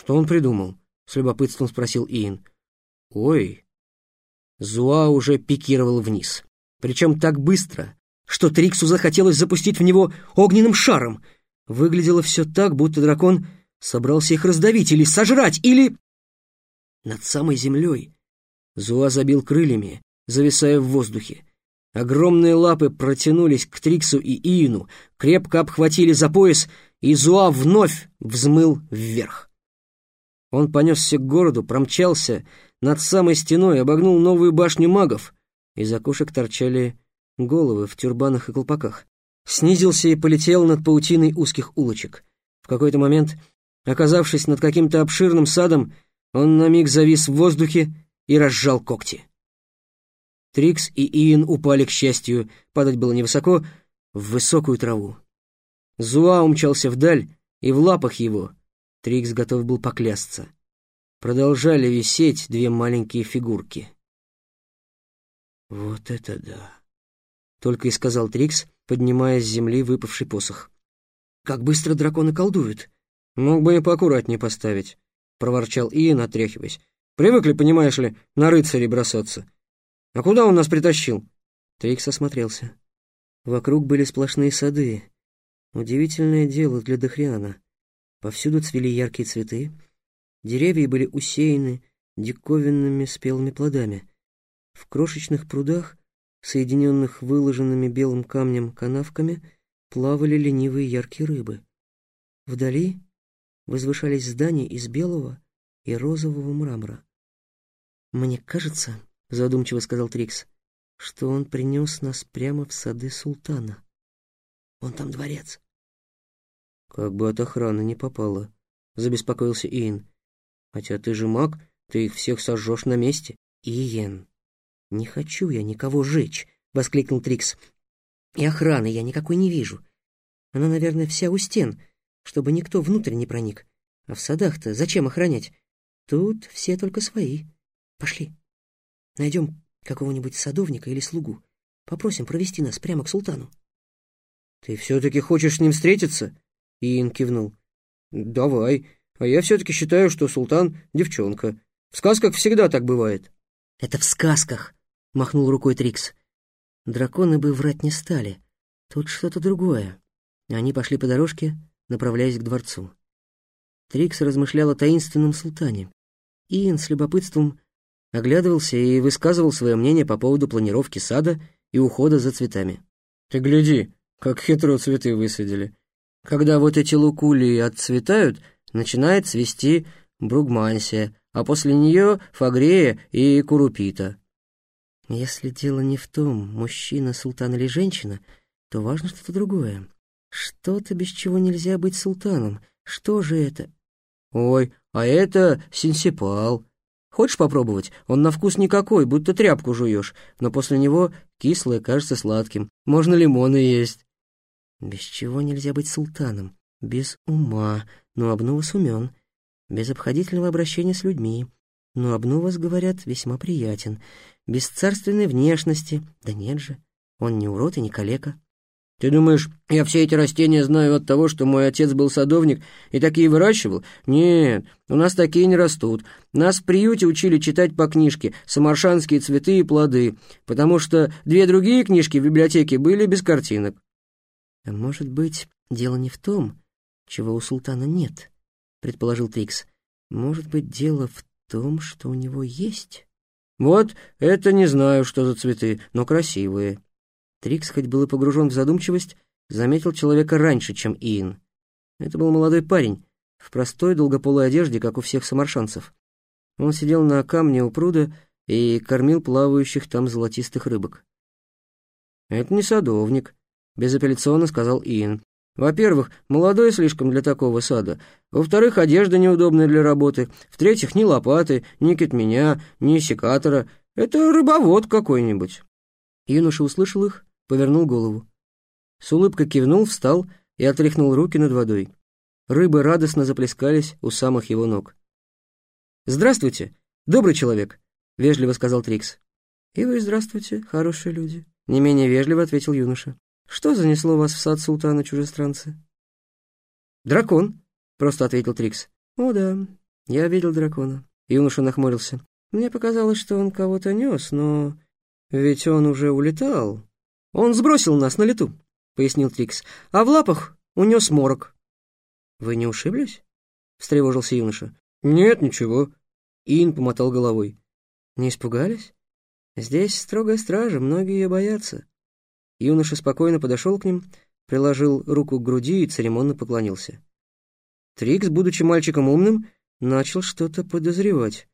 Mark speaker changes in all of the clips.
Speaker 1: «Что он придумал?» — с любопытством спросил Иэн. «Ой!» Зуа уже пикировал вниз. Причем так быстро, что Триксу захотелось запустить в него огненным шаром. Выглядело все так, будто дракон собрался их раздавить или сожрать, или... Над самой землей Зуа забил крыльями, зависая в воздухе. Огромные лапы протянулись к Триксу и Иину, крепко обхватили за пояс, и Зуа вновь взмыл вверх. Он понесся к городу, промчался над самой стеной, обогнул новую башню магов. Из окошек торчали головы в тюрбанах и колпаках. Снизился и полетел над паутиной узких улочек. В какой-то момент, оказавшись над каким-то обширным садом, он на миг завис в воздухе и разжал когти. Трикс и Иэн упали, к счастью, падать было невысоко, в высокую траву. Зуа умчался вдаль, и в лапах его, Трикс готов был поклясться, продолжали висеть две маленькие фигурки. «Вот это да!» — только и сказал Трикс, поднимая с земли выпавший посох. «Как быстро драконы колдуют!» «Мог бы и поаккуратнее поставить», — проворчал Иэн, отряхиваясь. «Привыкли, понимаешь ли, на рыцарей бросаться. А куда он нас притащил?» Трикс осмотрелся. Вокруг были сплошные сады. Удивительное дело для Дохриана. Повсюду цвели яркие цветы. Деревья были усеяны диковинными спелыми плодами. В крошечных прудах, соединенных выложенными белым камнем канавками, плавали ленивые яркие рыбы. Вдали возвышались здания из белого и розового мрамора. «Мне кажется, — задумчиво сказал Трикс, — что он принес нас прямо в сады султана. Вон там дворец. Как бы от охраны не попало, — забеспокоился Иэн. Хотя ты же маг, ты их всех сожжешь на месте. Иен, не хочу я никого жечь, — воскликнул Трикс. И охраны я никакой не вижу. Она, наверное, вся у стен, чтобы никто внутрь не проник. А в садах-то зачем охранять? Тут все только свои. Пошли. Найдем какого-нибудь садовника или слугу. Попросим провести нас прямо к султану. — Ты все-таки хочешь с ним встретиться? — Иин кивнул. — Давай. А я все-таки считаю, что султан — девчонка. В сказках всегда так бывает. — Это в сказках, — махнул рукой Трикс. Драконы бы врать не стали. Тут что-то другое. Они пошли по дорожке, направляясь к дворцу. Трикс размышлял о таинственном султане. Иэн с любопытством оглядывался и высказывал свое мнение по поводу планировки сада и ухода за цветами. «Ты гляди, как хитро цветы высадили. Когда вот эти лукулии отцветают, начинает цвести бругмансия, а после нее фагрея и курупита». Если дело не в том, мужчина, султан или женщина, то важно что-то другое. Что-то, без чего нельзя быть султаном. Что же это? Ой, а это синсипал, Хочешь попробовать? Он на вкус никакой, будто тряпку жуешь, но после него кислое кажется сладким. Можно лимоны есть. Без чего нельзя быть султаном? Без ума, но Обнувас умен. Без обходительного обращения с людьми. Но Обнувас, говорят, весьма приятен. Без царственной внешности. Да нет же, он не урод и не калека. Ты думаешь, я все эти растения знаю от того, что мой отец был садовник и такие выращивал? Нет, у нас такие не растут. Нас в приюте учили читать по книжке «Самаршанские цветы и плоды», потому что две другие книжки в библиотеке были без картинок. Может быть, дело не в том, чего у султана нет, предположил Трикс. Может быть, дело в том, что у него есть? Вот это не знаю, что за цветы, но красивые. Трикс, хоть был и погружен в задумчивость, заметил человека раньше, чем Иэн. Это был молодой парень, в простой долгополой одежде, как у всех самаршанцев. Он сидел на камне у пруда и кормил плавающих там золотистых рыбок. «Это не садовник», — безапелляционно сказал Иэн. «Во-первых, молодой слишком для такого сада. Во-вторых, одежда неудобная для работы. В-третьих, ни лопаты, ни кетменя, ни секатора. Это рыбовод какой-нибудь». Юноша услышал их повернул голову. С улыбкой кивнул, встал и отряхнул руки над водой. Рыбы радостно заплескались у самых его ног. «Здравствуйте, добрый человек», — вежливо сказал Трикс. «И вы здравствуйте, хорошие люди», — не менее вежливо ответил юноша. «Что занесло вас в сад султана чужестранцы?» «Дракон», — просто ответил Трикс. «О да, Я видел дракона. Юноша нахмурился. Мне показалось, что он кого-то нес, но... Ведь он уже улетал. Он сбросил нас на лету, пояснил Трикс. А в лапах унес морок. Вы не ушиблись? Встревожился юноша. Нет, ничего. Ин помотал головой. Не испугались? Здесь строгая стража, многие ее боятся. Юноша спокойно подошел к ним, приложил руку к груди и церемонно поклонился. Трикс, будучи мальчиком умным, начал что-то подозревать.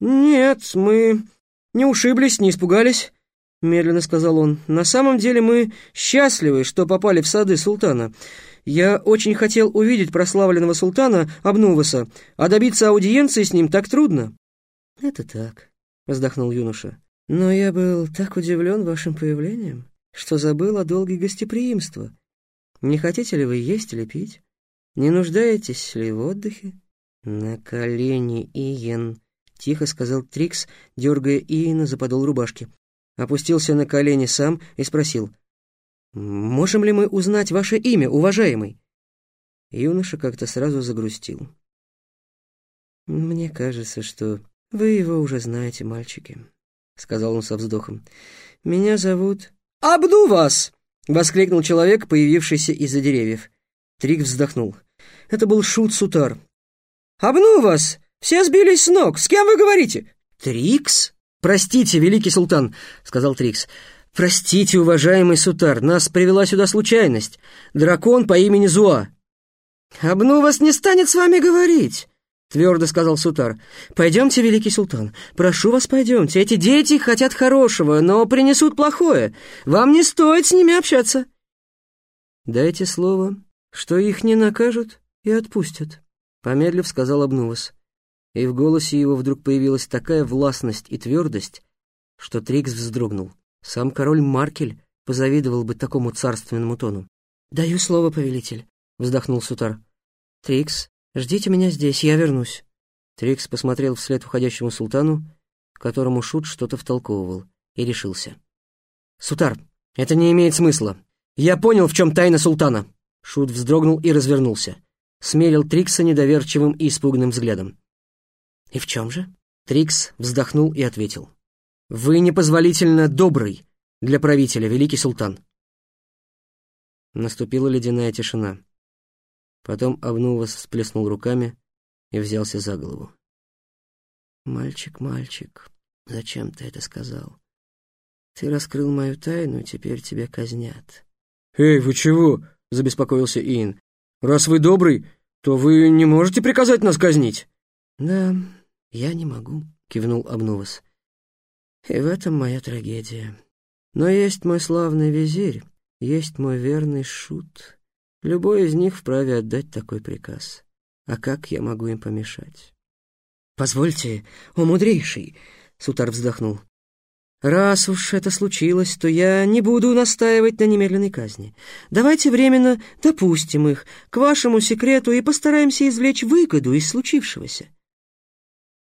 Speaker 1: «Нет, мы не ушиблись, не испугались», — медленно сказал он. «На самом деле мы счастливы, что попали в сады султана. Я очень хотел увидеть прославленного султана Абнуваса, а добиться аудиенции с ним так трудно». «Это так», — вздохнул юноша. «Но я был так удивлен вашим появлением, что забыл о долге гостеприимства. Не хотите ли вы есть или пить? Не нуждаетесь ли в отдыхе?» «На колени, Иен», — тихо сказал Трикс, дергая Иена за подол рубашки. Опустился на колени сам и спросил. «Можем ли мы узнать ваше имя, уважаемый?» Юноша как-то сразу загрустил. «Мне кажется, что вы его уже знаете, мальчики», — сказал он со вздохом. «Меня зовут...» «Обду вас!» — воскликнул человек, появившийся из-за деревьев. Трик вздохнул. Это был Шут Сутар. «Обну вас! Все сбились с ног! С кем вы говорите?» «Трикс?» «Простите, великий султан», — сказал Трикс. «Простите, уважаемый Сутар, нас привела сюда случайность. Дракон по имени Зуа». «Обну вас не станет с вами говорить», — твердо сказал Сутар. «Пойдемте, великий султан, прошу вас, пойдемте. Эти дети хотят хорошего, но принесут плохое. Вам не стоит с ними общаться». «Дайте слово, что их не накажут и отпустят», Помедлив, сказал Обнувас. И в голосе его вдруг появилась такая властность и твердость, что Трикс вздрогнул. Сам король Маркель позавидовал бы такому царственному тону. «Даю слово, повелитель», — вздохнул Сутар. «Трикс, ждите меня здесь, я вернусь». Трикс посмотрел вслед уходящему султану, которому Шут что-то втолковывал, и решился. «Сутар, это не имеет смысла. Я понял, в чем тайна султана». Шут вздрогнул и развернулся смерил Трикса недоверчивым и испуганным взглядом. «И в чем же?» Трикс вздохнул и ответил. «Вы непозволительно добрый для правителя, великий султан». Наступила ледяная тишина. Потом Авнувас всплеснул руками и взялся за голову. «Мальчик, мальчик, зачем ты это сказал? Ты раскрыл мою тайну, теперь тебя казнят».
Speaker 2: «Эй, вы чего?» — забеспокоился Иэн. Раз вы добрый, то вы не можете приказать нас казнить?»
Speaker 1: «Да, я не могу», — кивнул Обнувас. «И в этом моя трагедия. Но есть мой славный визирь, есть мой верный шут. Любой из них вправе отдать такой приказ. А как я могу им помешать?» «Позвольте, о мудрейший!» — Сутар вздохнул. Раз уж это случилось, то я не буду настаивать на немедленной казни. Давайте временно допустим их к вашему секрету и постараемся извлечь выгоду из случившегося.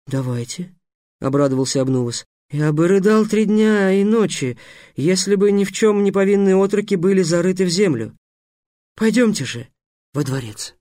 Speaker 1: Давайте, — обрадовался Обнувас. Я бы рыдал три дня и ночи, если бы ни в чем не повинные отроки были зарыты в землю. Пойдемте же во дворец.